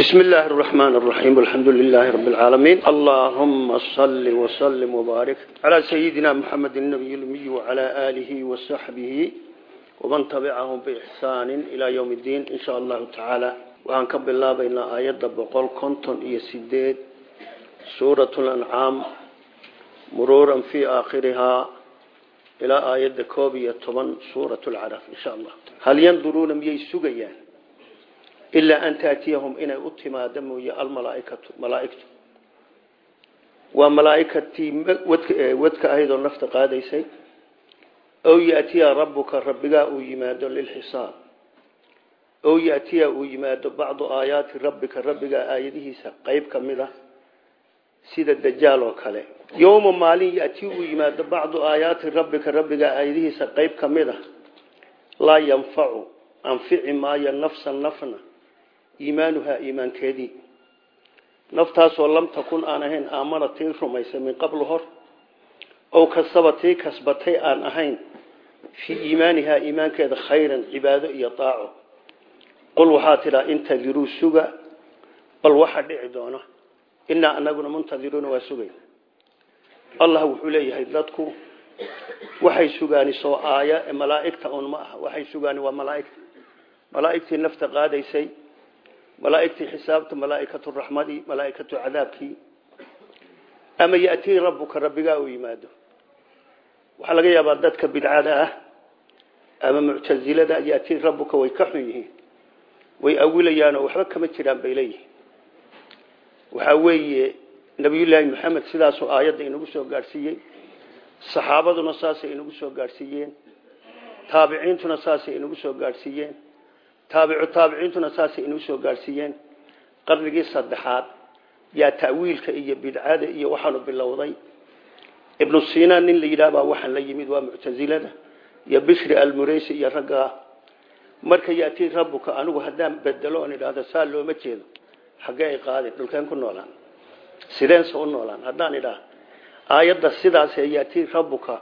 بسم الله الرحمن الرحيم الحمد لله رب العالمين اللهم صل وسلم وبارك على سيدنا محمد النبي الأمي وعلى آله وصحبه ومن تبعهم بإحسان إلى يوم الدين إن شاء الله تعالى وعن كب الله بين آيات بقول كنتم يسديد سورة الأنعام مرورا في آخرها إلى آيات كوبية طبعا سورة العرف إن شاء الله هل ينظرون ميي سجيان ilaa an taatiyahum inay u timaado mooye almalaaikatu malaaigtu waa malaaikatii wadka ahayd oo nafta qaadaysay ow yatiya rabuka rabbigaa uu yimaado lilxisaab ow yatiya uu yimaado bacdu aayaati rabbika rabbigaa aayadihiisa qeyb ka mid a sida dajaal oo kale yowma maalin yati uu yimaado bacdu aayaati rabbika rabbigaa aayadihiisa qeyb iimaanuhaa iimaankeedii. Naftaasoo lam takun aan ahayn aamana tii rumaysay min qablu hor ow kasaba tii kasbatay aan ahayn fii iimaanihaa iimaankeeda khayran cibaado iyo daaco qul waxaa tidhaa intadiruu suga. Bal waxa dhici doona inaa anaguna muntadiruuna waa sugayn. Allah wuxuu leeyahay dadku waxay sugaani soo aaya malaaigta un malaaigtii xisaabta malaaikatu raxmadii malaaikatu cadaabkii ama yatii rabuka rabbigaa uu yimaado. Waxaa laga yaabaa dadka bidcada ah ama muctazilada yatii rabuka way ka xun yihiin way awilayaanoo waxba kama jiraan bay leeyihiin. Waxaa weeye nabiyullaahi maxamed sidaasuu aayadda inagu soo gaadhsiiyey saxaabaduna saasay inagu soo gaadhsiiyeen taabiciintuna saasay inagu soo gaadhsiiyeen taabicu taabiciintuna saasay inuu soo gaadhsiiyeen. Qarnigii saddexaad yaa ta'wiilka iyo bidcada iyo waxaanu bilowday. Ibnu sina nin la yidhaahbaa waxaan la yimid waa muctazilada iyo bishri almuraysi iyo raggaa marka yaatii rabuka anigu haddaan bedelo oon idhaahdo saa looma jeedo. Xaggee ay qaadin dhulkeen ku noolaan. Sideense u noolaan haddaan idhaah aayadda sidaasee yaatii rabuka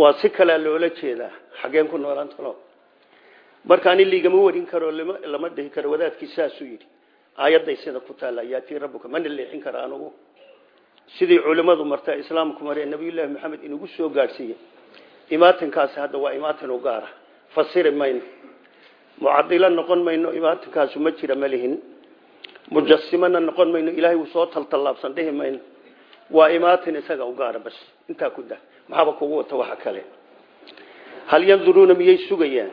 waa si kalea loola jeedaa. Xaggeen ku noolaan talo markaan in ligama warin karo lama dhihi karo wadaadkii saasuu yidhi. Aayadday sida ku taalla yaatii rabuka mana leexin kara anugu. Sidii culimmadu marta islaamku maree nabiyullaahi maxamed inagu soo gaadhsiiyey. Imaatinkaasi hadda waa imaatin u gaara. Fasiri mayno. Mucadilo noqon mayno imaatinkaasu ma jira ma lihin. Mujasimana noqon mayno ilaahay uu soo taltallaabsan dhihi mayno. Waa imaatin isaga u gaara bas intaa ku da maxaaba kugu wata waxa kale. Hal yanduruuna miyay sugayaan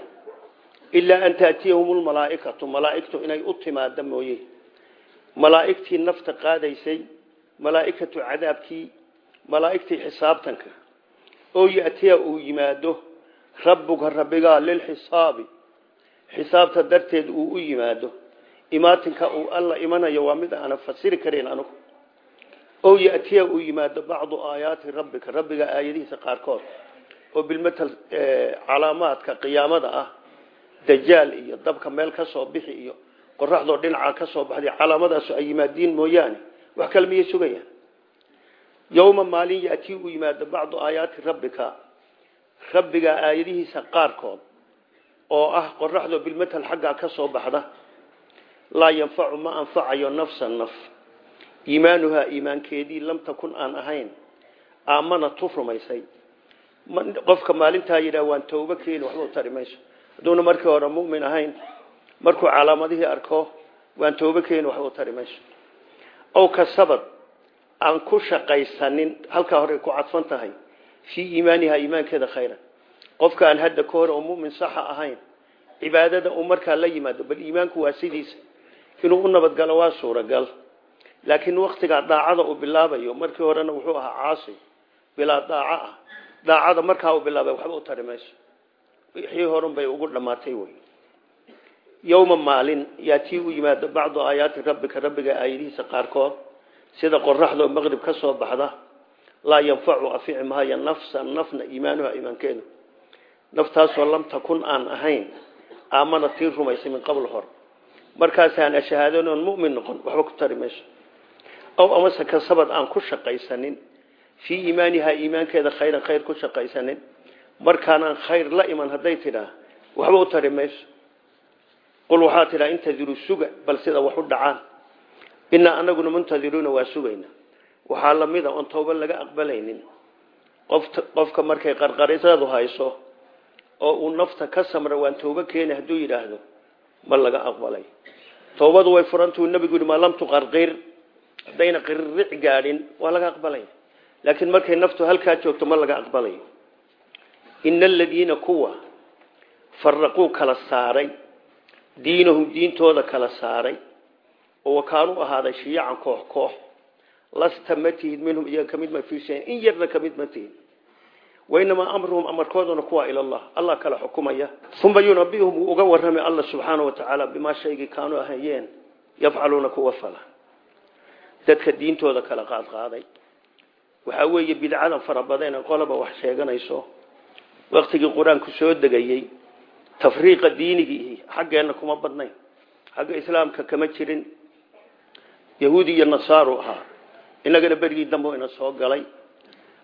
ilaa an taatiyahum lmalaaikatu malaaigtu inay u timaado mooye. Malaaigtii nafta qaadaysay malaaikatu cadaabkii malaaigtii xisaabtanka. Oo yatiya uu yimaado rabuka rabbigaa lilxisaabi xisaabta darteed uu u yimaado. Imaatinka uu alla imanayo waa mid aanan fasiri karin anugu. Oo yatiya uu yimaado bacdu aayaati rabbika rabbiga aayadihiisa qaarkood. Oo bilmatal calaamaadka qiyaamada ah dajaal iyo dabka meel ka soo bixi iyo qoraxdoo dhinaca ka soo baxday calaamadaasu ay yimaadiin mooyaane. Wax kale miyay sugayaan? Yowma maalin yatii uu yimaado bacdu aayaati rabbika. Rabbiga aayadihiisa qaarkood oo ah qoraxdoo bilmatal xaggaa ka soo baxda. Laa yanfacu ma anfacayo nafsan naf. Iimaanuhaa iimaankeedii lam takun aan ahayn. Aamana tu rumaysay qofka maalintaa yidhaha waan toobo keeni waxba u tari mayso hadduuna markii hore mumin ahayn markuu calaamadihii arko waan toobo keeni waxba u tari mayso ow kasabad aan ku shaqaysanin halkaa hore ku cadfan tahay fii iimaanihaa iimaankeeda khayran. Qofka aan hadda ka hore oo mumin saxa ahayn cibaadada uu markaa la yimaado bal iimaanku waa sidiisa. Inuu u nabadgalo waa suuragal. Laakiin waktigaa daacada uu bilaabayo markii horena wuxuu ahaa caasi. Bilaa daaco ah. Daacada markaa uu bilaabay waxba u tari mayso wixii horun bay ugu dhammaatay wey. Yowma maalin yaatii u yimaado bacdu aayaati rabbika rabbiga aayadihiisa qaarkood sida qoraxdoo maqrib ka soo baxda laa yanfacu afici maayo nafsan nafna iimaanuha iimaankeedu. Naftaasoo lam takun aan ahayn aamana tii rumaysay min qabl hor. Markaasaan ashahaadanoon mumin noqon waxba ku tari mayso. Ow amase kasabad aan ku shaqaysanin fii iimaanihaa iimaankeeda khayran khayr ku shaqaysanin markaanaan khayr la iman hadday tidhaa waxba u tari mayso. Qul waxaa tidhaa intadiru suga bal sida wax u dhacaan. Inaa anaguna muntadiruuna waa sugayna. Waxaa lamida oon tooba laga aqbalaynin. Qofka markay qarqarisadu hayso oo uu nafta ka samra waan tooba keeni hadduu yidhaahdo ma laga aqbalay. Toobadu way furantuu nebigu yihi maa lam tuqarqir. Haddayna qirric gaadhin waa laga aqbalaya laakiin markay naftu halkaa joogto ma laga aqbalayo ina aladiina kuwa faraquu kala saaray diinahum diintooda kala saaray oo wakaanuu ahaaday shiyacan koox koox lasta ma tihid minhum iyaga ka mid ma fii shayin in yarna ka mid ma tihid wainamaa amruhum amarkooduna kuwa ila allah allah kala xukumaya uma yunabihum wuu uga warramay alla subxaana wa tacaala bimaa shaygii kaanuu ahayeen yafcaluuna kuwa fala dadka diintooda kala qaadqaaday waxaa weeye bidcadan farabadeen qolaba wax sheeganayso waktigii qur'aanku soo degayey tafriiqa diinigii xaggeenna kuma badnayn. Xagga islaamka kama jirin. Yahuudi iyo nasaaru ahaa. Inagana berigii dambe ina soo galay.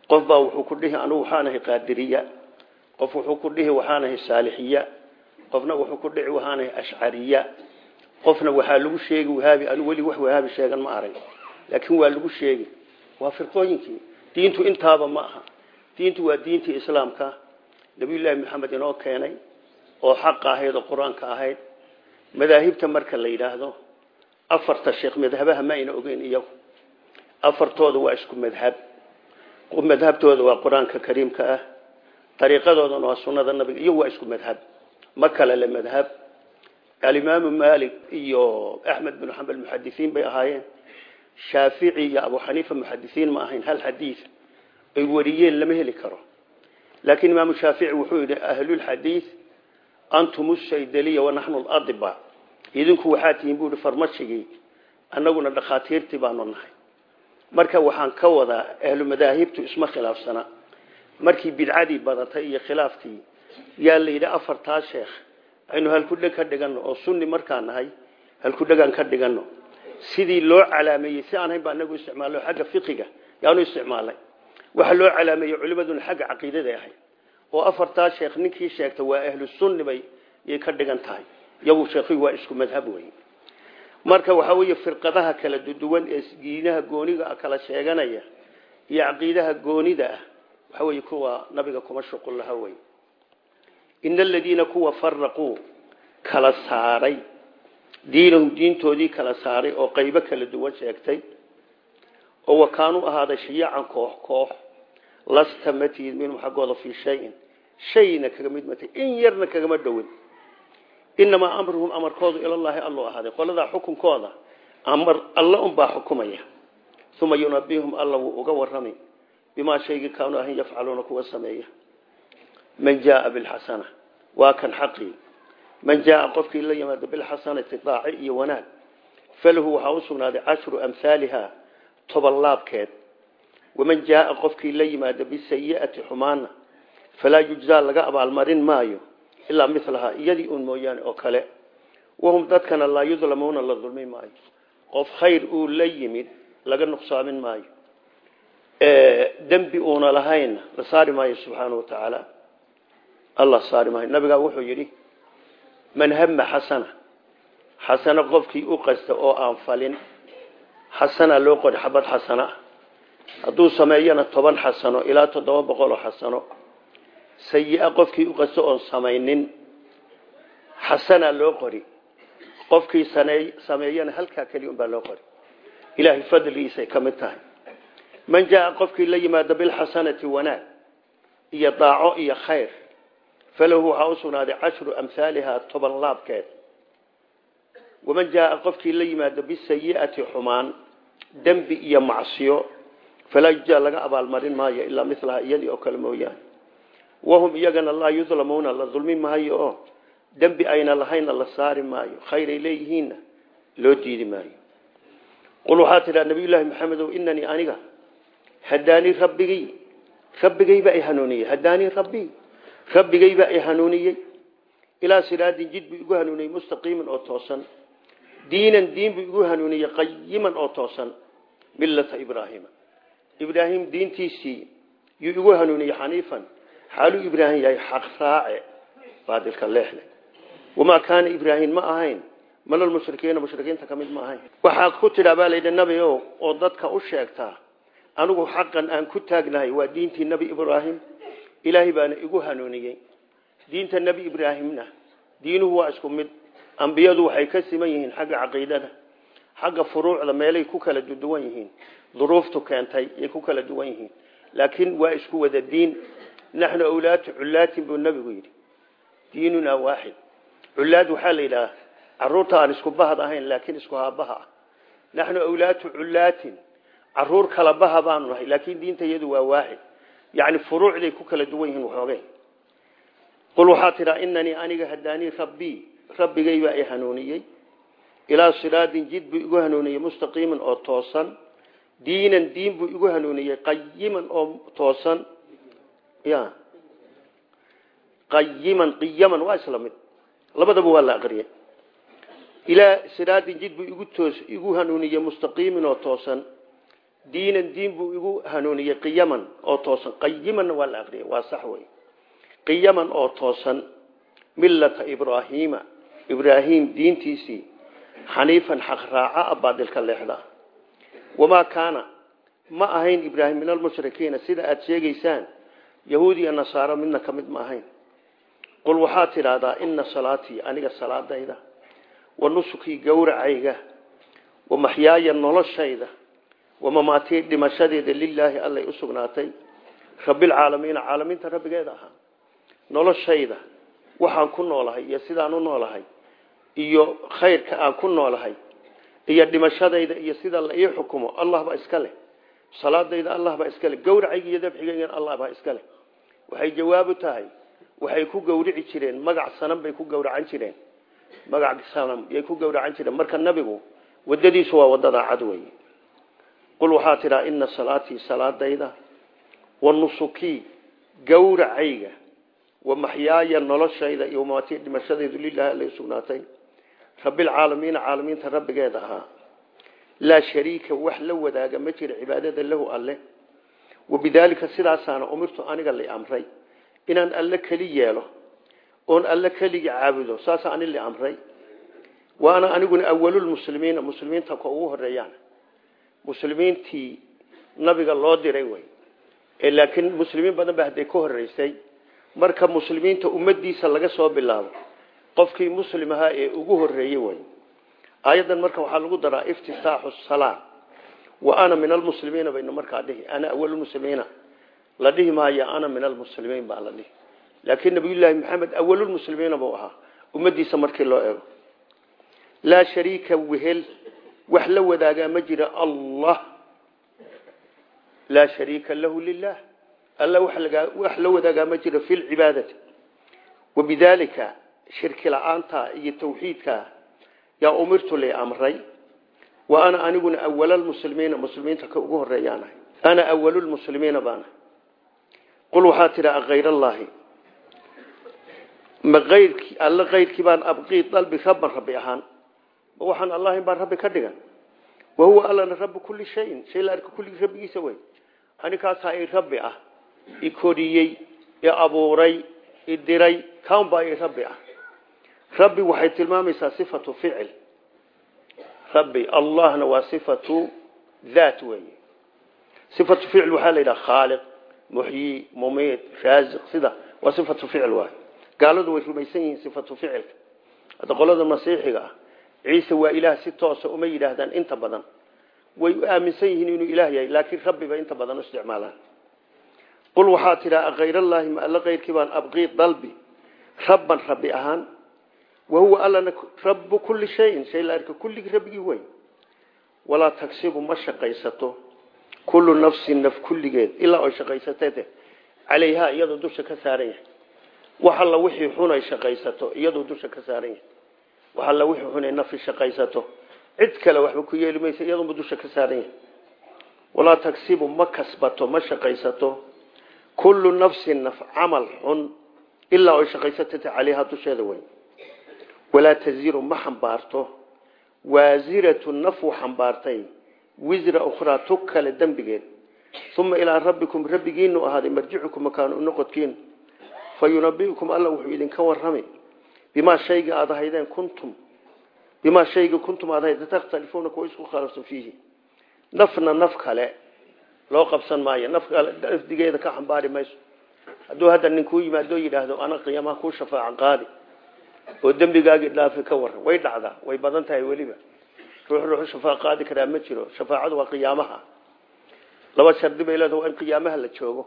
Qof baa wuxuu ku dhihi anugu waxaanahay qaadiriya. Qof wuxuu ku dhihi waxaanahay saalixiya. Qofna wuxuu ku dhihi waxaanahay ashcariya. Qofna waxaa lagu sheegi wahaabi anu weli wax wahaabi sheegan ma arag laakiin waa lagu sheegi. Waa firqooyinkii. Diintu intaaba ma aha. Diintu waa diintii islaamka nabiyullaahi maxamed inoo keenay oo xaqa ahayd oo qur'aanka ahayd. Madaahibta marka la yidhaahdo afarta sheekh madhabaha ma ayna ogeyn iyagu. Afartooda waa isku madhab. Madhabtooda waa qur'aanka kariimka ah. Dariiqadoodana waa sunada nabiga iyagu waa isku madhab. Ma kale le madhab. Alimaamu malik iyo axmed bin xambal muxadisiin bay ahaayeen. Shaafici iyo abu xaniifa muxadisiin ma ahayn. Hal xadiis karo laakiin imaamu shaafici wuxuu yidhi ahlulxadiid antum shaydaliya wanaxnu ladiba idinku waxaa tihiin buu yihi farmashigii annaguna dhakhaatiirtii baanu nahay. Marka waxaan ka wadaa ahlu madaahibtu isma khilaafsana. Markii bidcadii badatay iyo khilaaftii yaa la yidhi afartaa sheekh aynu halkudheg ka dhigano oo sunni markaan nahay halkudhegaan ka dhigano sidii loo calaameeyey si aan hayn baa anagu isticmaalno xagga waxa loo calaameeyey culimaduna xagga caqiidada ahay oo afartaa sheekh ninkii sheegta waa ahlu sunni bay yay ka dhigan tahay. Iyagu sheekhigu waa isku madhab wey marka waxaa weeye firqadaha kala duwan ee diinaha gooniga kala sheeganaya iyo caqiidaha goonida ah waxa weeye kuwa nabiga kuma shuqul laha wey ina aladiina kuwa faraquu kala saaray. Diinahum diintoodii kala saaray oo qaybo kala duwan sheegtay. Oo wakaanuu ahaaday shiyacan koox koox lasta matihid minhum xaggooda fii shayin. Shayna kaga mid matay in yarna kagama dhowin. Inamaa amruhum amarkoodu ilallaahi alluu ahaaday. Qoladaa xukunkooda amar alla unbaa xukumaya. Uma yunabihum alla wuu uga warrami. Bimaa shaygii kaanuu ahayn yafcaluuna kuwa sameeya. Man jaaa bilxasana. Waa kan xaqii. Man jaaa qofkii la yimaado bilxasanati daaci iyo wanaag. Falahu waxaa u sugnaaday cashru amhaaliha toban laabkeed waman jaaa qofkii la yimaado bisayi'ati xumaana falaa yujzaa laga abaalmarin maayo ilaa milahaa iyadii uun mooyaane oo kale wahum dadkana laa yudlamuuna la dulmi maayo qof khayr uu la yimid laga nuqsaamin maayo dembi uuna lahayn la saari maayo subxaana wa tacaala allah saari maayo nabigaa wuxuu yidhi man hama xasana xasano qofkii u qasta oo aan falin xasana hadduu sameeyana toban xasano ilaa toddoba boqoloo xasano sayi-a qofkii u oon samaynin xasana loo qori. Qofkii sameeyana halkaa keliya unbaa loo qori. Ilaahay fadligiisay ka mid tahay. Man jaa qofkii la yimaado bilxasanati wanaag iyo daaco iyo khayr falahu waxaa u sugnaaday cashru amhaaliha toban laabkeed. Waman jaaa qofkii la yimaado bisayi'ati xumaan dembi iyo macsiyo falaa yujaa laga abaalmarin maayo ilaa milaha iyadii oo kale mooyaane. Wahum iyagana laa yudlamuuna la dulmi maayo oo dembi ayna lahaynna la saari maayo khayray leeyihiinna loo diidi maayo. Qul waxaa tidhaa nabiyullaahi maxamedow inanii aniga hadaanii rabbigay rabbigaybaa i hanuuniyey hadaanii rabbii rabbigaybaa i hanuuniyey. Ilaa siraadin jid buu igu hanuuniyey mustaqiiman oo toosan. Diinan diin buu igu hanuuniyey qayiman oo toosan. Millata ibraahima ibraahim diintiisii yuu igu hanuuniyey xaniifan. Xaaluu ibraahim yahay xaq raace baadilka leexle wamaa kaana ibraahim ma ahayn malal mushrikiina mushrikiinta ka mid ma ahayn. Waxaad ku tidhaa baa layidhi nebi o oo dadka u sheegtaa anigu xaqan aan ku taagnahay waa diintii nebi ibraahim ilaahay baana igu hanuuniyey diinta nebi ibraahimna diinuhu waa isku mid. Ambiyadu waxay ka siman yihiin xagga caqiidada xagga furuucda meelay ku kala duwan yihiin duruuftu keentay yay ku kala duwan yihiin. Laakiin waa isku wada diin. Naxnu awlaatu cullaatin buu nebigu yidhi. Diinunaa waaxid. Cullaad waxaa la yidhaha carruurta aan isku bahad ahayn laakiin isku haabaha ah. Awlaatu cullaatin. Caruur kala baha nahay laakiin diinta waa waaxid. Yani furuucday ku kala duwan yihiin waxoogay. Qul waxaa tidhaa inanii aniga hadaanii rabbii rabbigay baa i ilaa siraadin jid buu igu hanuuniyey mustaqiiman oo toosan diinan diin buu igu hanuuniyey qayiman oo toosan ya qayiman qiyaman waa isla labadaba waa la aqriyay ilaa siraadin jid buu igu toos igu hanuuniyey mustaqiimin oo toosan diinan diin buu igu hanuuniyey qiyaman oo toosan. Qayimanna waa la aqriyay waa sax wey qiyaman oo toosan millata ibraahiima ibraahim diintiisii xaniifan xaq raaca a baadilka leexda. Wamaa kaana? Ma ahayn ibraahim min almushrikiina sida aada sheegaysaan yahuud iyo nasaaro midna ka mid ma ahayn. Qul waxaad tidhaahdaa ina salaatii aniga salaadayda wa nusukii gowracayga wa maxyaaya noloshayda wamamaatii dhimashadeeda lilaahi allay u sugnaatay rabbilcaalamiina caalamiinta rabbigeeda ahaa noloshayda waxaan ku noolahay iyo sidaan u noolahay iyo khayrka aan ku noolahay iyo dhimashadayda iyo sida la ii xukumo allah baa iska leh. Salaadayda allah baa iska leh. Gowracayga iyo dabxigaygan allah baa iska leh. Waxay jawaabu tahay waxay ku gowrici jireen magac sanam bay ku gowracan jireen. Magac sanam yay ku gowracan jireen. Marka nabigu wadadiisu waa waddada cad wey qul waxaa tidhaa ina salaatii salaadayda wa nusukii gowracayga wa maxyaaya noloshayda iyo maatii dhimashadaydu lilahi alla sugnaatay rabbilcaalamiina caalamiinta rabbigeeda ahaa. Laa shariika wax la wadaaga ma jira cibaadada lahu alle. Wabidaalika sidaasaana umirtu aniga la amray. Inaan alle keli yeelo oon alle keligi caabudo saasa ani la amray. Waana aniguna awalulmuslimiina muslimiinta ka ugu horeeyaan muslimiintii nabiga loo diray wey laakiin muslimiin badan ba hadday ka horeysay marka muslimiinta ummadiisa laga soo bilaabo qofkii muslim ahaa ee ugu horeeyey way. Aayaddan marka waxaa lagu daraa iftitaaxu salaa wa ana min almuslimiina baynu markaa dhihi ana awalulmuslimiina la dhihi maayo ana min almuslimiin baa la dhihi. Laakiin nabiyullaahi maxamed awalulmuslimiina buu ahaa ummadiisa markii loo eego. Laa shariika wehel wax la wadaagaa ma jira allah. Laa shariika lahu lilah alla wax la wadaagaa ma jiro fi lcibaadati wabidaalika shirki la'aanta iyo tawxiidka yaa umirtu la amray wa ana aniguna awalmuslimiina muslimiinta ka ugu horeeyaanahay ana awalulmuslimiina baana. Qul waxaa tidhi akayr allaahi ma ayrki alle kayrkii baan abqii dalbi rabban rabbi ahaan. Ma waxaan allahin baan rabbi ka dhigan. Wahuwa allana rabbi kulli shayin shay la arka kulligii rabbigiisa wey. Anikaasaa i rabbi ah i koriyey i abuuray i diray kan baa i rabbi ah rabbi waxay tilmaamaysaa sifatu ficil. Rabbi allahna waa sifatu daat weeye. Sifatu ficil waxaa la yidhaha khaaliq muxyi mumiid raasiq sida. Waa sifatu ficil waay gaaladu way rumaysan yihiin sifatu ficilka. Hadda qolada masiixiga ah ciise waa ilaah si toosa uma yidhaahdaan inta badan. Way aaminsan yihiin inuu ilaah yahay laakiin rabbi bay inta badan u isticmaalaan. Qul waxaa tidhaa akayr allaahi ma alla kayrkii baan abqii dalbi? Rabban rabbi ahaan wahuwa allana rabu kulli shayin shay la arka kulligii rabbigii wey walaa tagsibu ma shaqaysato kullu nafsin naf kulligeed ilaa oy shaqaysatee calayhaa iyadoo dusha ka saaran yahay wax alla wixii xun ay shaqaysato iyadoo dusha ka saaran yahay wax alla wixii xun ay nafi shaqaysato cid kale waxba ku yeeli maysa iyadoonba dusha ka saaran yahay walaa tagsibu ma kasbato ma shaqaysato kullu nafsin naf camal walaa taziru ma xambaarto. Waasiratu naf u xambaartay wisra ukhraa tug kale dembigeed uma ilaa rabbikum rabbigiinu ahaaday marjicukum makaanu noqodkiinu fa yunabiukum alla wuxuu idinka warrami. Bimaa shayga aada ahaydeen kuntum. Bimaa shayga kuntum aad ahaydeen takhtalifuuna kuwa isku khilaafsan fiihi. Nafna naf kale loo qabsan maayo. Naf kale lafdigeeda ka xambaari mayso. Hadduu hadda nin kuu yimaado yidhaahdo oo dembigaagii dhaafi ka waran way dhacdaa way badan tahay weliba. Ruux ruuxu shafaac qaadi ma jiro. Shafaacadu waa qiyaamaha. Laba shardi bay leedahay waa in qiyaamaha la joogo.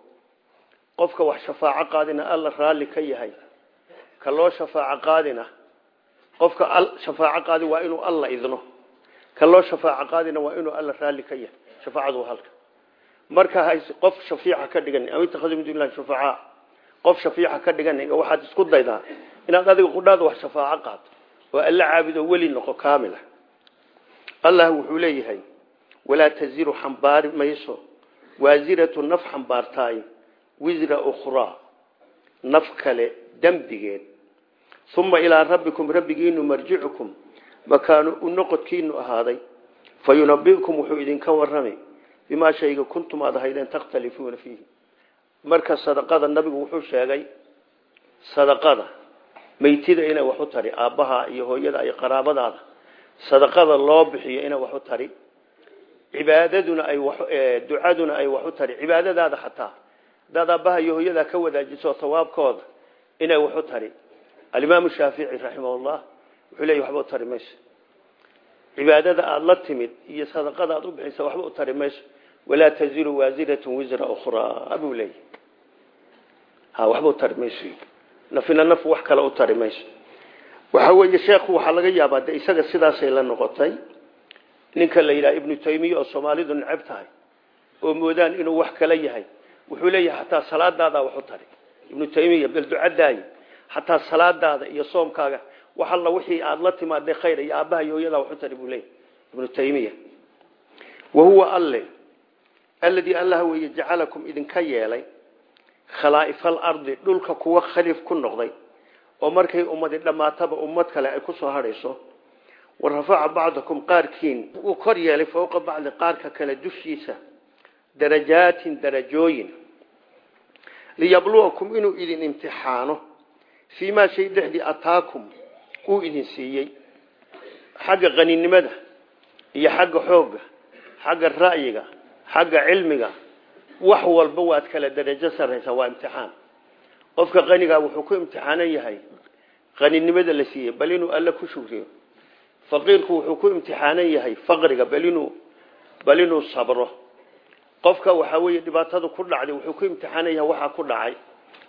Qofka wax shafaaco qaadina alla raalli ka yahay. Ka loo qaadina qofka shafaaco qaadi waa inuu alla idno. Ka loo qaadina waa inuu alla raalli ka yahay. Shafaacadu halka. Marka qof shafiica ka dhigan ama ittakhaduu min shufacaa qof shafiica ka dhigan waxaad isku daydaa inaad adiga qudhaada wax shafaaco qaato oo alla caabudo weli noqo kaamila allah wuxuu leeyahay walaa taziru xambaari mayso waasiratu naf xambaartaay wisra ukhraa naf kale dembigeed. Uma ilaa rabbikum rabbigiinu marjicukum makaanu u noqodkiinu ahaaday. Fa yunabikum wuxuu idinka warramay bimaa shayga kuntum aad ahaydeen takhtalifuuna fiihi marka sadaqada nabigu wuxuu sheegay sadaqada meytida inay wax u tari aabbaha iyo hooyada iyo qaraabadaada sadaqada loo bixiyo inay wax u tari cibaadaduna ay ducaduna ay wax u tari cibaadadaada xataa hadaad aabbaha iyo hooyadaa ka wadaajiso tawaabkooda inay wax u tari. Alimaamu shaafici raximahullah wuxuu leeya waxba u tari mayso. Cibaadada aada la timid iyo sadaqada aad u bixisa waxba u tari mayso. Walaa taziru waasiratun wisra ukhraa buu leeyahy ha waxba u tari mayso nafina naf wax kale u tari mayso waxa weeye sheekhu waxaa laga yaabaa de isaga sidaasay la noqotay. Ninka la yidhaha ibnu taymiya oo soomaalidu necab tahay oo moodaan inuu wax kala yahay wuxuu leeyahay xataa salaadaada wax u tari. Ibnu taymiya bal ducadaayi xataa salaadaada iyo soomkaaga wax alla wixii aada la timaadday khayr iyo aabbaha iyo hooyadaa wax u tari buu leeyahay. Ibnu taymiya wa huwa alle alladii allah weeye jacalakum idinka yeelay khalaa'ifa alardi dhulka kuwa khaliif ku noqday oo markay ummadi dhammaataba ummad kale ay ku soo hadhayso wa rafaca bacdakum qaarkiin uu kor yeelay fowqa bacdi qaarka kale dushiisa darajaatin darajooyin. Liyabluwakum inuu idin imtixaano fii maa shay dhexdii ataakum uu idin siiyey. Xagga qaninimada iyo xagga xoogga xagga ra'yiga xagga cilmiga wax walba waad kala darajo sarraysaa waa imtixaan. Qofka qanigaa wuxuu ku imtixaanan yahay. Qaninimada la siiyey bal inuu alle ku shugriyo faqiirku wuxuu ku imtixaanan yahay faqriga bal inuu bal inuu sabro. Qofka waxaa weeye dhibaatadu ku dhacday wuxuu ku imtixaanan yahay waxaa ku dhacay.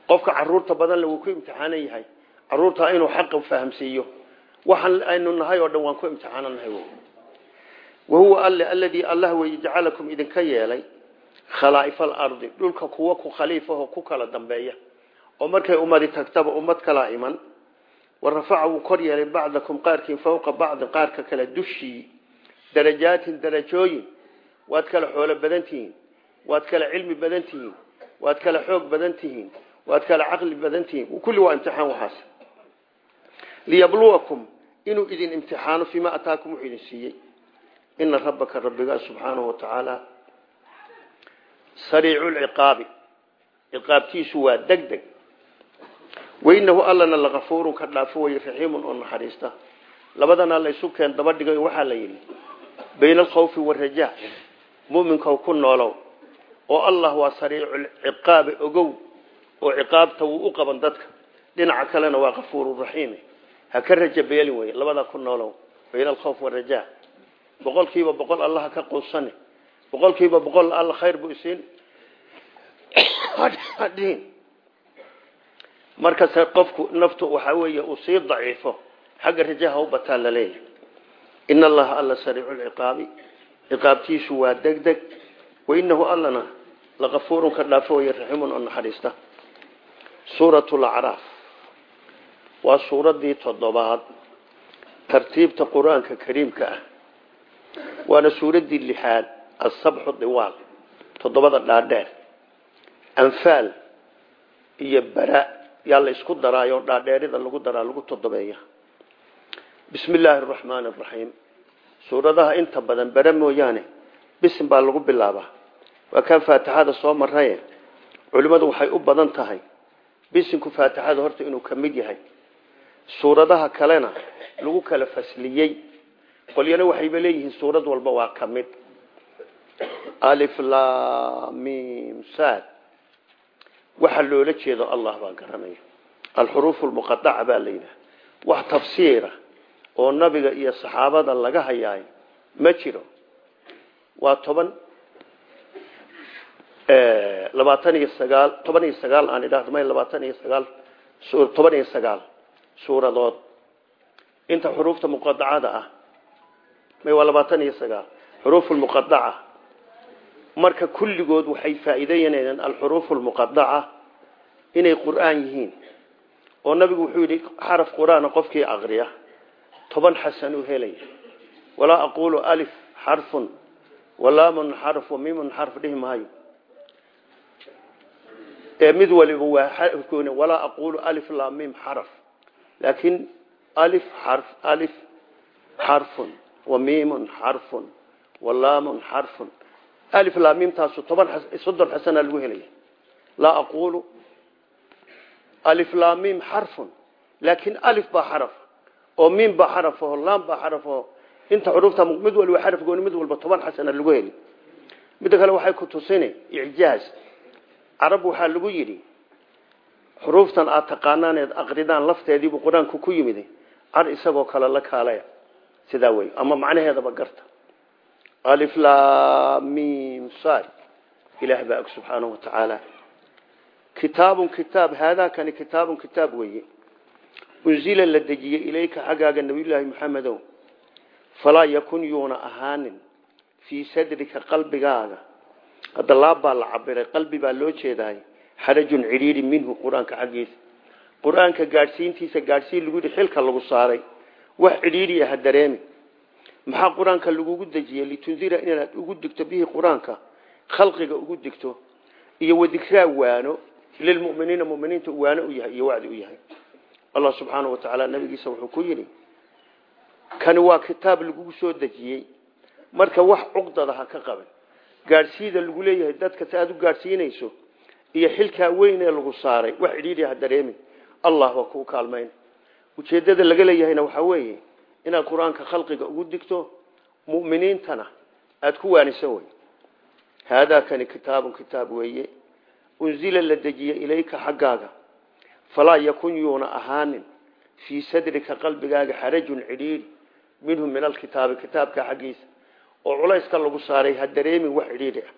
Qofka carruurta badan le wuu ku imtixaanan yahay. Caruurta inuu xaqa fahamsiiyo. Waxaan aynu nahay oo dhan waan ku imtixaananahay wahuwa alle alladii allah weye jacalakum idinka yeelay khalaa'ifa alardi dhulka kuwa ku khaliifaho ku kala dambeeya. Oo markay ummadi tagtaba ummad kalaa iman. Wa rafaca wuu kor yeelay bacdakum qaarkiin fowqa bacdi qaarka kale dushii darajaatin darajooyin. Waad kala xoolo badan tihiin waad kala cilmi badan tihiin waad kala xoog badan tihiin waad kala caqli badan tihiin. Kulli waa imtixaan waxaas. Liyabluwakum inuu idin imtixaano fiima ataakum wuxuu idin siiyey. Ina rabbaka rabbigaa subxaanahu watacaala sariicu lciqaabi. ciqaabtiisu waa deg deg wainahu allana lakafuurun ka dhaafo way raxiimun oo naxariista. Labadana laysu keen daba dhigay waxaa la yidhi bayna alkhawfi waraja muminka ku noolow oo allah waa sariiculciqaabi ogow oo ciqaabta wuu u qaban dadka. Dhinaca kalena waa kafuururaxiim ha ka raja beelin wey labadaa ku noolow bayna alkhawf waraja boqol kiiba boqol allaha ka quusane hadhihin markase qofku naftu waxaa weeye uu sii daciifo xagga rajaha u bataa la leeyahay. In allaha alla sariicu lciqaabi ciqaabtiisu waa deg deg wainahu allana lakafuurun ka dhaafo way raxiimun oo naxariista. Suurat lacraaf waa toddobaad tartiibta qur'aanka kariimka ah waana suuradii lixaad asabxu diwaal toddobada dhaadheer anfaal iyo bara yaa la isku daraayo dhaadheerida lagu daraa lagu toddobeeya. Bismi illaahi araxmaani araxiim suuradaha inta badan bare mooyaane bisin baa lagu bilaabaa. Waa kaan faatixada soo maraye culimmadu waxay u badan tahay bisinku faatixada horta inuu ka mid yahay. Suuradaha kalena lagu kala fasliyey qolyana waxayba leeyihiin suurad walba waa ka mid. Aliflamim sad waxaa loola jeedo allah baa garanaya alxuruuf lmuqadaca baa la yidhaha wax tafsiira oo nabiga iyo saxaabada laga hayaayo ma jiro. Waa toban aan may labaatan iyo sagaal sagaal suuradood. Inta xuruufta muqadacada ah may waa labaatan iyo marka kulligood waxay faa'iideynayaan alxuruuf lmuqadaca inay qur'aan yihiin. Oo nabigu wuxuu yidhi xaraf qur'aana qofkii aqriya toban xasan u helaya walaa aqulu alif xarfun walaamun xarf wamimun xarf dhihi maayo. Mid waliba waa walaa aqulu alif laa mim xarf laakiin alif xarf alif xarfun wamimun xarfun walaamun xarfun alif laa mim taasu toban soddon xasanaa lagu helaya laa laa mim xarfun laakiin alif baa xaraf oo mim baa xaraf oo laam baa xaraf oo inta xuruufta mid walba xaraf gooni mid walba toban xasana lagu heli midda kale waxay ku tusini icjaaz carab waxaa lagu yidhi xuruuftan aad taqaanaan eed aqridaan lafteediibuu qur'aanku ku yimid car isagoo kale la kaalaya sidaa wey ama macnaheedaba garta aliflamim sad ilaah baa og subxaanahu watacaala kitaabun kitaab haadaakani kitaabun kitaab weeye. Unzila la dejiyey ilayka xaggaaga nabiyullaahi maxamedow falaa yakun yuuna ahaanin fii sadrika qalbigaaga. Hadda laab baa la cabiray qalbi baa loo jeedaay xarajun cidhiidhi minhu qur'aanka xaggiisa. Qur'aanka gaadhsiintiisa gaadhsiin lagu yidhi xilka lagu saaray. Wax cidhiidhi aha dareemi maxaa qur'aanka lagugu dejiyey litundira inaad ugu digto bihi qur'aanka khalqiga ugu digto iyo wadikraa waano lilmuminiina muminiinta waano u yahay iyo wacdi u yahay. Allah subxaana wa tacaala nabigiisa wuxuu ku yidhi kani waa kitaab lagugu soo dejiyey marka wax cuqdada ha ka qaban gaadhsiida lagu leeyahay dadka si u gaadhsiinayso iyo xilkaa weyn ee lagu saaray. Wax cidhiidhi ha dareemin allah waa kuu kaalmayn. Ujeeddada laga leeyahayna waxaa weeye inaad qur'aanka khalqiga ugu digto mu'miniintana aada ku waanisan wey haadaa kani kitaabun kitaab weeye. Unzila la dejiyey ilayka xaggaaga. Falaa yakun yuuna ahaanin fii sadrika qalbigaaga xarajun cidhiidhi minhu min alkitaabi kitaabka xaggiisa. Oo culayska lagu saaray ha dareemin wax cidhiidhi ah.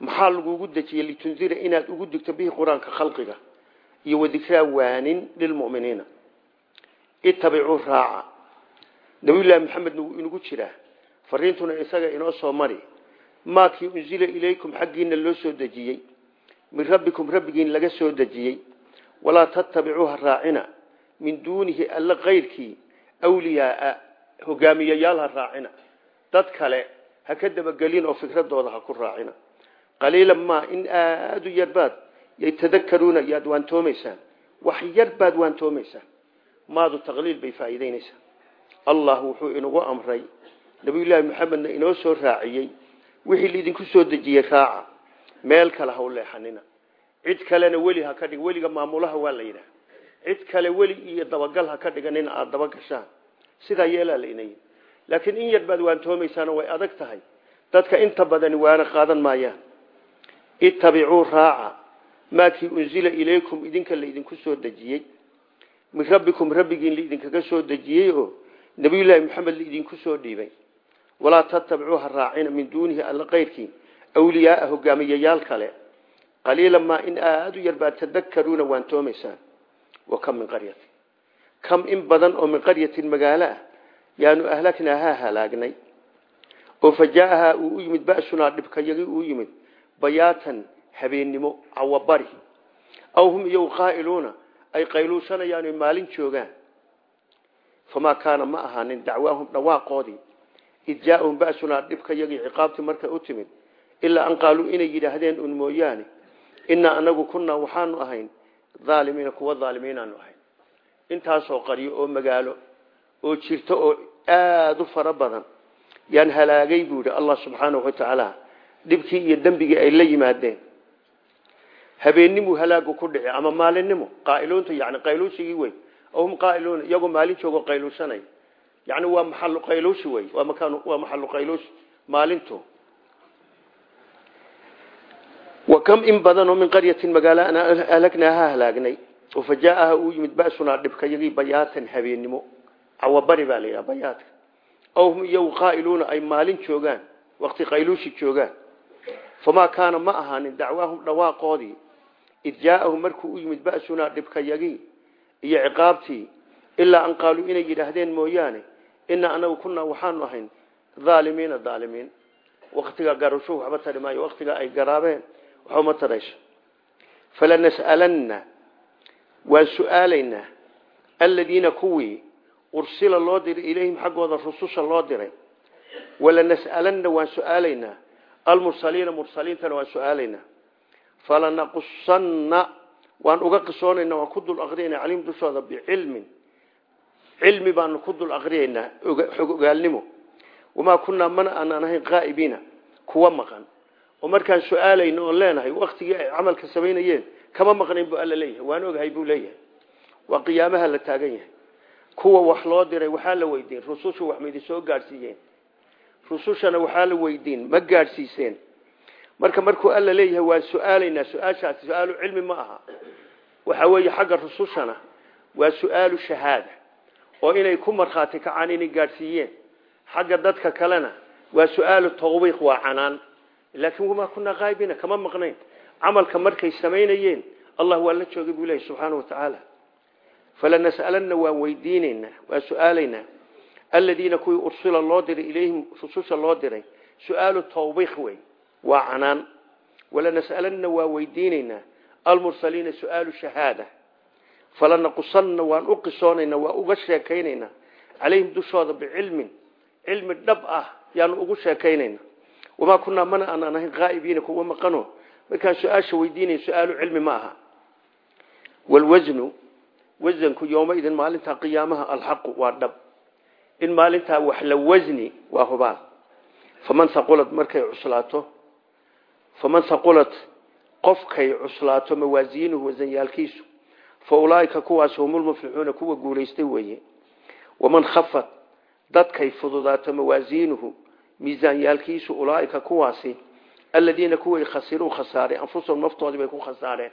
Maxaa lagugu dejiyey? Litundira inaad ugu digto bihi qur'aanka khalqiga iyo wadikraa waanin lilmuminiina itabicuu nabiyullaahi maxamedna wuu inagu jiraa fariintuna isaga inoo soo mari. Maakii unzila ilaykum xaggiina loo soo dejiyey. Min rabbikum rabbigiin laga soo dejiyey. Walaa tattabicuuha raacina. Min duunihi alla kayrkii wliyaaa hogaamiyayaal ha raacina. Dad kale ha ka dabagelin oo fikradooda ha ku raacina. Qaliilan maa in aada u yarbaad yatadakaruuna yaad waantoomaysaan wax yar baad waantoomaysaan maadu taqliil bay faa'iideynaysaa allah wuxuu inagu amray. Nabiyullaahi maxamedna inoo soo raaciyey. Wixii laidinku soo dejiyey raaca. Meel kale ha u leexanina cid kalena weli ha ka dhig. Weliga maamulaha waa la yidhaha cid kale weli iyo dabagal ha ka dhiganina aada dabagashaan sidaa yeelaa lainay laakiin in yar baad waantoomaysaano way adag tahay. Dadka inta badani waana qaadan maayaan. Ittabicuu raaca. Maakii unzila ilaykum idinka laidinku soo dejiyey. Min rabbikum rabbigiin laidinkaga soo dejiyey nabiyullaahi maxamed laidinku soo dhiibay. Walaa tattabicuuha raacina min duunihi alla kayrkii awliyaaa hogaamiyayaal kale. Qaliila maa in aada u yar baad tadakaruuna waantoomaysaan wa kam min qaryati kam in badan oo min qaryatin magaalo ah yaanu ahlagnaahaa halaagnay. Oo fa jaahaa uu u yimid ba'sunaa dhibkayagii uu yimid bayaatan habeennimo cawabari aw hum iyagu qaa'iluuna ay qayluushanayaan oy maalin joogaan famaa kaana ma ahaanin dacwaahum dhawaaqoodii id jaaahum ba'sunaa dhibkayagii ciqaabtii markay u timid ilaa an qaaluu inay yidhaahdeen un mooyaane innaa anagu kunnaa waxaanu ahayn aalimiina kuwa aalimiinaanu ahayn intaasoo qaryo oo magaalo oo jirto oo aada u fara badan yaan halaagay buu yidhi allah subxaanahu watacaala dhibkii iyo dembigii ay la yimaadeen habeennimuu halaagu ku dhici ama maalinimo qaa'iluunta yani qayluusigii wey qaa'iluuna iyagoo maalin joogo qayluusanay yani waa maxalu qayluushi wey waa makaan waa maxalu qayluushi maalintu. Wa kam in badan oo min qaryatin magaalo ahlagnaaha halaagnay. Oo fa jaa-aha uu yimid ba'sunaa dhibkayagii bayaatan habeennimo cawabari baa la yidhaha bayaatka aw hum iyagu qaa'iluuna ay maalin joogaan waqti qayluushi joogaan. Famaa kaana ma ahaanin dacwaahum dhawaaqoodii. Id jaaahum markuu u yimid ba'sunaa dhibkayagii iyo ciqaabtii ilaa an qaaluu inay yidhaahdeen mooyaane inaa anagu kunaa waxaanu ahayn aalimiina aalimiin waktigaa garasho waxba tari maayo waktigaa ay garaabeen waxba ma tarayso. Falanas'alanna waan su'aalaynaa aladiina kuwii ursila loo diray ilayhim xaggooda rususha loo diray. Walanas'alanna waan su'aalaynaa almursaliina mursaliintana waan su'aalaynaa waan uga qisoonayna waan ku dul aqriyayna calayhim dushooda bicilmin. Cilmi baanu ku dul aqriyaynaa xog ogaalnimo. Wamaa kunaa mana aanaan ahayn qaa'ibiina kuwa maqan. Oo markaan su'aalayno oon leenahay waktigii ay camalka samaynayeen kama maqnayn buu alla leeyahay waan ogahay buu leeyahay. Waa qiyaamaha la taagan yahay. Kuwa wax loo diray waxaa la weydiin. Rusushu wax maydin soo gaadhsiiyeen. Rusushana waxaa la weydiin ma gaadhsiiseen marka markuu alla leeyahay waan su'aalaynaa su'aashaasi su'aalu cilmi ma aha. Waxa weeye xagga rusushana waa su'aalu shahaada oo inay ku markhaati kacaan inay gaadhsiiyeen. Xagga dadka kalena waa su'aalu tawbiiq waa canaan. Laakiin wamaa kunaa qaa'ibina kama maqnayn. Camalka markay samaynayeen allah waa la joogay buu leeyahy subxaana wa tacaala falanas'alanna waan weydiinaynaa waan su'aalaynaa. Kuwii ursila loo diray ilayhim rususha loo diray su'aalu tawbiiq wey waa canaan. Walanas'alanna waan weydiinaynaa almursaliina su'aalu shahaada. Falanaqusanna waan u qisoonaynaa waan uga sheekaynaynaa calayhim dushooda bicilmin. Cilmi dhab ah yaanu ugu sheekaynayna. Wamaa kunaa mana aanaan ahayn qaa'ibiina kuwa maqano. Markaan su'aasha weydiinaya su'aalu cilmi ma aha. Walwasnu wasanku yowmaidin maalintaa qiyaamaha alxaqu waa dhab. In maalintaa wax la wasni waa hubaal. Faman cuslaato faman haqulad qofkay cuslaato mawaasiinuhu wasanyaalkiisu fa ulaaika kuwaas humulmuflixuuna kuwa guulaystay weeye waman khafat dadkay fududaato mawaasiinuhu miisaanyaalkiisu ulaaika kuwaasi aladiina kuway khasiruu khasaareen anfusahum naftoodii bay ku khasaareen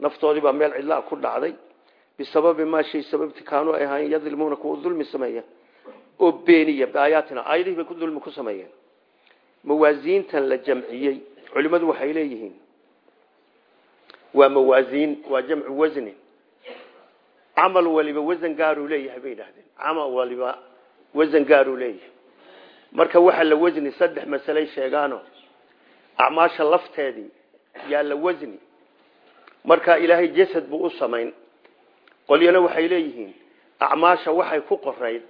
naftoodii baa meel cidlaa ku dhacday bisababi maa shay sababti kaanuu ay ahaayeen yadlimuuna kuwa dulmi sameeya oo beeniya biaayaatina aayadihii bay ku dulmi ku sameeyeen mawaasiintan culimmadu waxay leeyihiin. Waa mawaasiin waa jamcu wasni camal waliba wasan gaaruu leeyahay bay yidhahdeen camal waliba wasan gaaruu leeyahay. Marka waxa la wasni saddex masaley sheegaano acmaasha lafteedii yaa la wasni marka ilaahay jasad buu u samayn. Qolyana waxay leeyihiin acmaasha waxay ku qorayd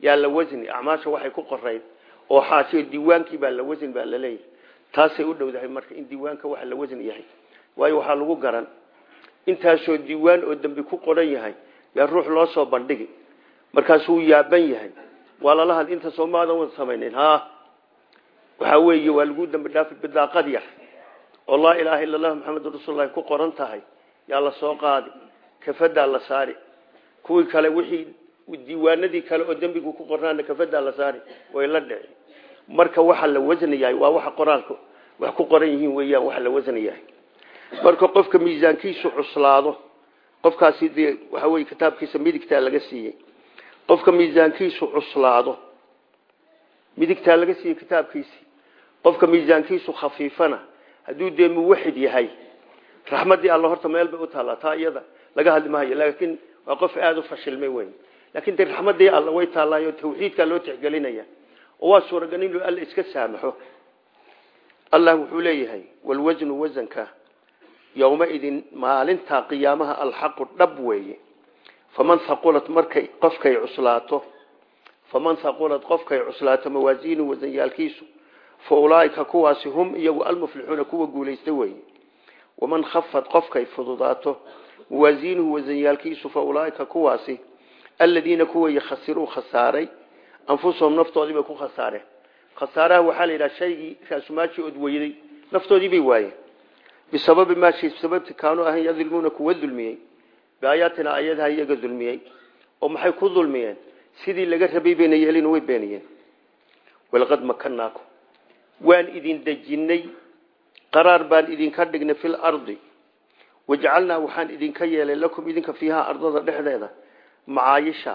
yaa la wasni acmaasha waxay ku qorayd oo xaasiyo diiwaankii la wasni baa la leeyahay taasay u dhowdahay marka in diiwaanka waxa la wasni yahay. Waayo waxaa lagu garan intaasoo diiwaan oo dembi ku qoran yahay yaa ruux loo soo bandhigi. Markaasuu yaaban yahay. Waa lala had inta soomaadan wada samaynen ha waxaa weeye waa lagu dambi dhaafi bidaaqad yar oo laa ilaaha illa allah maxamedun ku qoran tahay yaa la soo qaadi. Kafadaa la saari. Kuwii kale wixii diiwaanadii kale oo dembigu ku qornaana kafadaa la saari. Way la dhici marka waxa la wasnayahay waa waxa qoraalka wax ku qoran yihiin weeyaan waxa la wasnayahay marka qofka miisaankiisu cuslaado qofkaasi dee waxa weye kitaabkiisa midigtaa laga siiyey qofka miisaankiisu cuslaado midigtaa laga siiyey kitaabkiisii qofka miisaankiisu khafiifana hadduu dee muwaxid yahay raxmaddii alla horta meel bay u taallaa taa iyada laga hadli maayo laakiin waa qof aada u fashilmay wey laakiin de raxmaddii alla way taallaayo tawxiidkaa loo tixgelinaya oo waa suuragal in alla iska saamaxo. Allah wuxuu leeyahay walwasnu wasanka yowmaidin maalintaa qiyaamaha alxaqu dhab weeye. Faman haqulad markay qofkay cuslaato faman haqulad qofkay cuslaato mawaasiinu wasanyaalkiisu fa kuwaasi hum iyagu almuflixuuna kuwa guulaysta weeye. Waman khafad qofkay fududaato mawaasiinuhu wasanyaalkiisu fa kuwaasi aladiina kuway khasiruu khasaaray anfusahum naftoodii bay ku khasaareen khasaaraha waxaa la yidhaha shaygii raasumaaji ood weyday naftoodii bay waayeen. Bisababi maa shay sababti kaanuu ahayn yadilmuuna kuwa dulmiyey. Biaayaatina ayadaha iyaga dulmiyey. Oo maxay ku dulmiyeen? Sidii laga rabay bayna yeelin way beeniyeen walaqad makanaakum waan idin dejinay qaraar baan idinka dhignay fil ardi. Wajacalnaa waxaan idinka yeelay lakum idinka fiihaa ardada dhexdeeda. Macaayisha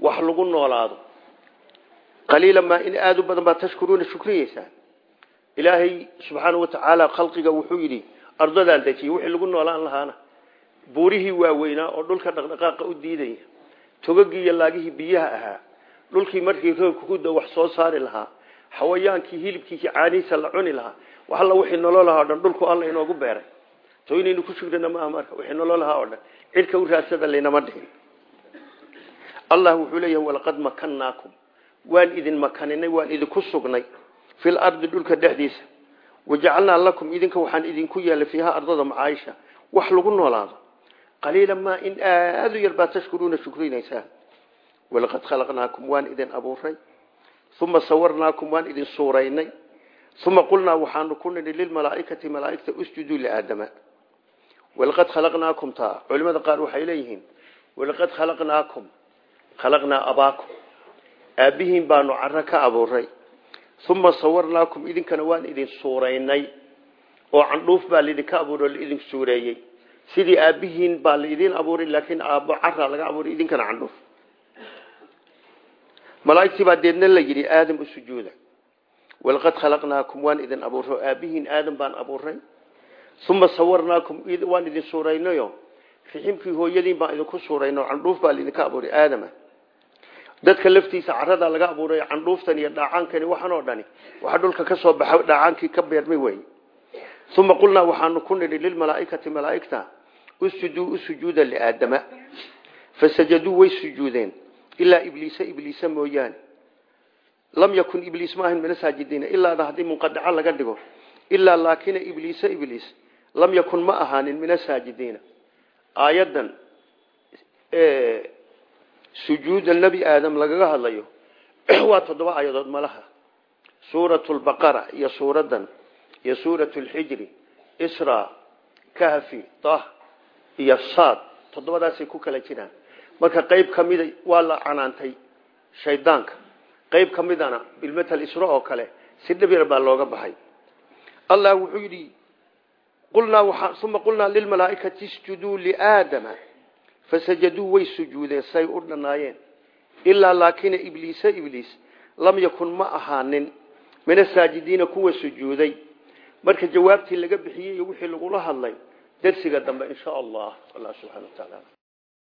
wax lagu noolaado qaliila maa in aada u badan baa tashkuruuna shukriyeysaan ilaahay subxaana watacaala khalqiga wuxuu yidhi ardadaan dejiyey wixii lagu noolaan lahaana buurihii waaweynaa oo dhulka dhaqdhaqaaqa u diidaya togagii iyo laagihii biyaha ahaa dhulkii markii roobka ku da wax soo saari lahaa xawayaankii hilibkiisi caanihiisa la cuni lahaa wax alla wixii nolo lahaa o dhan dhulku alla inoogu beeray. To inaynu ku shugrana maaha marka wixii nolo lahaa oo dhan makannaakum waan idin makaninay waan idinku sugnay fil ardi dhulka dhexdiisa. Wajacalnaa lakum idinka waxaan idinku yeelay fiiha ardada macaayisha wax lagu noolaado. Qaliila maa in aada u yar baa tashkuruuna shukrinaysaa walaqad khalaqnaakum waan idin abuuray. Uma sawarnaakum waan idin suuraynay. Uma qulnaa waxaanu ku nidhi lilmalaaikati malaaigta usjuduu liaadama walaqad khalaqnaakum taa culimada qaar waxay leeyihiin walaqad khalaqnaakum aabbihiin baanu caro ka abuuray. Uma sawarnaakum idinkana waan idin suuraynay. Oo candhuuf baa laidinka abuuray oo laidin suureeyey. Sidii aabbihiin baa laidin abuuray laakiin aabbo cara laga abuuray idinkana candhuuf. Malaaigtii baa deedna la yidhi aadam u sujuuda. Walaqad khalaqnaakum waan idin abuuray oo aadam baan abuuray uma sawarnaakum waan idin suuraynayo riximkii hooyadiin baan idinku suurayno candhuuf baa laidinka abuuray. Aadama dadka laftiisa caradaa laga abuuray candhuuftan iyo dhaacaankani waxaan oo dhani. Waxa dhulka ka soo baxa dhaacaankii ka beermay wey uma qulnaa waxaanu ku nidhi lilmalaaikati malaaigta usjuduu u sujuuda liaadama fasajaduu way sujuudeen. Ilaa ibliisa ibliisa mooyaane. Lam yakun ibliis maahan mina saajidiina. Ilaada haddii munqadaco laga dhigo. Ilaa laakina ibliisa ibliis. Lam yakun ma ahaanin mina saajidiina. Aayadan sujuuda nebi aadam lagaga hadlayo waa toddoba aayadood malaha. Suuratu lbaqara iyo suuradan iyo suuratu lxijri isra kahfi dah iyo saad toddobadaasay ku kala jiraan. Marka qayb ka mida waa la canaantay shaydaanka. Qayb ka midana bilmatal isra oo kale si dhabyar baa looga baxay. Allah wuxuu yidhi uma qulnaa lilmalaaikati isjuduu liaadama fasajaduu way sujuudeen say u dhanaayeen ilaa laakina ibliisa ibliis lam yakun ma ahaanin. Mina saajidiina kuwa sujuuday. Marka jawaabtii laga bixiyey iyo wixii lagula hadlay darsiga dambe insha allah allah subxana wa taala